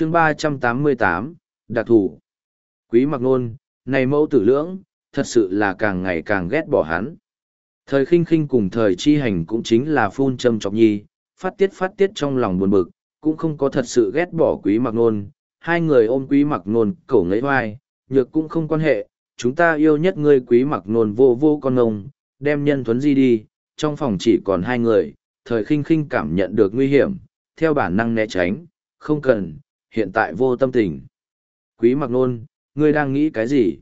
chương ba trăm tám mươi tám, đặc thù. Quý mặc nôn này mẫu tử lưỡng, thật sự là càng ngày càng ghét bỏ hắn. Thời khinh khinh cùng thời chi hành cũng chính là phun châm chọc nhi, phát tiết phát tiết trong lòng buồn bực, cũng không có thật sự ghét bỏ quý mặc nôn hai người ôm quý mặc nôn cổ ngấy hoai nhược cũng không quan hệ, chúng ta yêu nhất ngươi quý mặc nôn vô vô con ông đem nhân thuấn di đi, trong phòng chỉ còn hai người, thời khinh khinh cảm nhận được nguy hiểm, theo bản năng né tránh, không cần hiện tại vô tâm tình. Quý mặc nôn, ngươi đang nghĩ cái gì?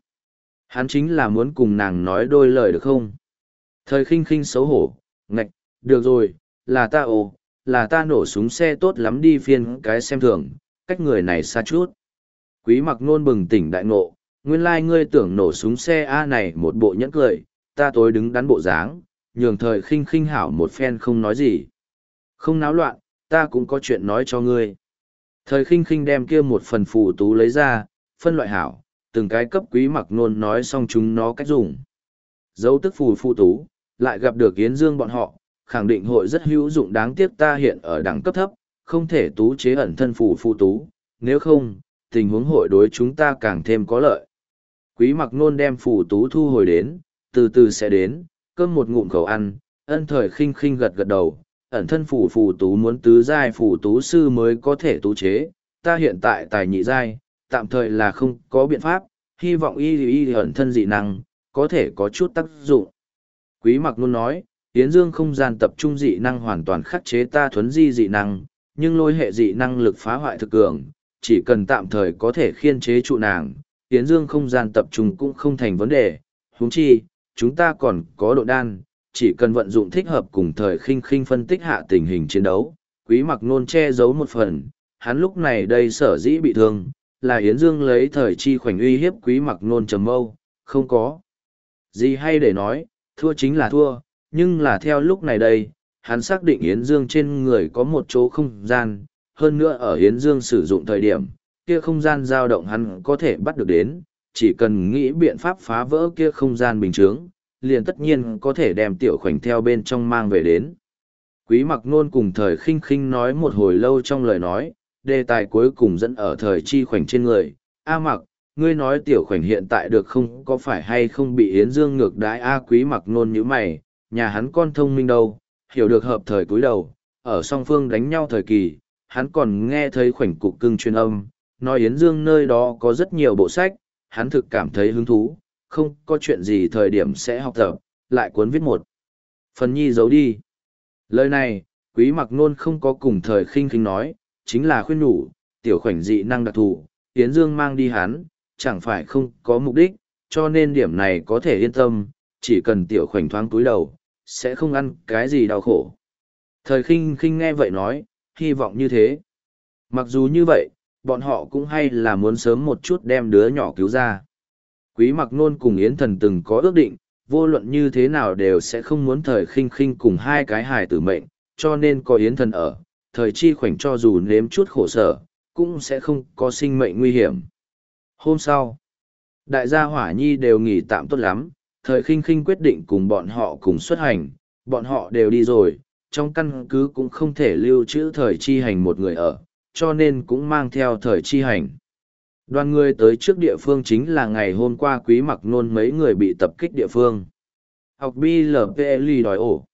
Hắn chính là muốn cùng nàng nói đôi lời được không? Thời khinh khinh xấu hổ, ngạch, được rồi, là ta ồ, là ta nổ súng xe tốt lắm đi phiên cái xem thường, cách người này xa chút. Quý mặc nôn bừng tỉnh đại ngộ, nguyên lai ngươi tưởng nổ súng xe A này một bộ nhẫn cười, ta tối đứng đắn bộ dáng, nhường thời khinh khinh hảo một phen không nói gì. Không náo loạn, ta cũng có chuyện nói cho ngươi. Thời khinh khinh đem kia một phần phù tú lấy ra, phân loại hảo, từng cái cấp quý mặc nôn nói xong chúng nó cách dùng. Dấu tức phù phù tú, lại gặp được Yến Dương bọn họ, khẳng định hội rất hữu dụng đáng tiếc ta hiện ở đẳng cấp thấp, không thể tú chế ẩn thân phù phù tú, nếu không, tình huống hội đối chúng ta càng thêm có lợi. Quý mặc nôn đem phù tú thu hồi đến, từ từ sẽ đến, cơm một ngụm khẩu ăn, ân thời khinh khinh gật gật đầu, ẩn thân phủ phù tú muốn tứ giai phủ tú sư mới có thể tú chế, ta hiện tại tài nhị giai, tạm thời là không có biện pháp, hy vọng y y ẩn thân dị năng, có thể có chút tác dụng. Quý mặc luôn nói, Yến Dương không gian tập trung dị năng hoàn toàn khắc chế ta thuấn di dị năng, nhưng lôi hệ dị năng lực phá hoại thực cường, chỉ cần tạm thời có thể khiên chế trụ nàng, Yến Dương không gian tập trung cũng không thành vấn đề, huống chi, chúng ta còn có độ đan, chỉ cần vận dụng thích hợp cùng thời khinh khinh phân tích hạ tình hình chiến đấu, quý mặc nôn che giấu một phần, hắn lúc này đây sở dĩ bị thương, là Yến Dương lấy thời chi khoảnh uy hiếp quý mặc nôn trầm mâu, không có. Gì hay để nói, thua chính là thua, nhưng là theo lúc này đây, hắn xác định Yến Dương trên người có một chỗ không gian, hơn nữa ở Yến Dương sử dụng thời điểm, kia không gian dao động hắn có thể bắt được đến, chỉ cần nghĩ biện pháp phá vỡ kia không gian bình thường, liền tất nhiên có thể đem tiểu khoảnh theo bên trong mang về đến. Quý mặc nôn cùng thời khinh khinh nói một hồi lâu trong lời nói, đề tài cuối cùng dẫn ở thời chi khoảnh trên người. A mặc, ngươi nói tiểu khoảnh hiện tại được không có phải hay không bị Yến Dương ngược đái A quý mặc nôn như mày, nhà hắn con thông minh đâu, hiểu được hợp thời cuối đầu, ở song phương đánh nhau thời kỳ, hắn còn nghe thấy khoảnh cục cưng truyền âm, nói Yến Dương nơi đó có rất nhiều bộ sách, hắn thực cảm thấy hứng thú, không có chuyện gì thời điểm sẽ học tập, lại cuốn viết một. Phần nhi giấu đi. Lời này, quý mặc nôn không có cùng thời khinh khinh nói, chính là khuyên nhủ, tiểu khoảnh dị năng đặc thù, Yến Dương mang đi hắn, chẳng phải không có mục đích, cho nên điểm này có thể yên tâm, chỉ cần tiểu khoảnh thoáng túi đầu, sẽ không ăn cái gì đau khổ. Thời khinh khinh nghe vậy nói, hy vọng như thế. Mặc dù như vậy, bọn họ cũng hay là muốn sớm một chút đem đứa nhỏ cứu ra. Quý mặc nôn cùng Yến thần từng có ước định, vô luận như thế nào đều sẽ không muốn thời khinh khinh cùng hai cái hài tử mệnh, cho nên có Yến thần ở, thời chi khoảnh cho dù nếm chút khổ sở, cũng sẽ không có sinh mệnh nguy hiểm. Hôm sau, đại gia hỏa nhi đều nghỉ tạm tốt lắm, thời khinh khinh quyết định cùng bọn họ cùng xuất hành, bọn họ đều đi rồi, trong căn cứ cũng không thể lưu trữ thời chi hành một người ở, cho nên cũng mang theo thời chi hành. Đoàn người tới trước địa phương chính là ngày hôm qua quý mặc nôn mấy người bị tập kích địa phương. Học BLPLI đòi ổ.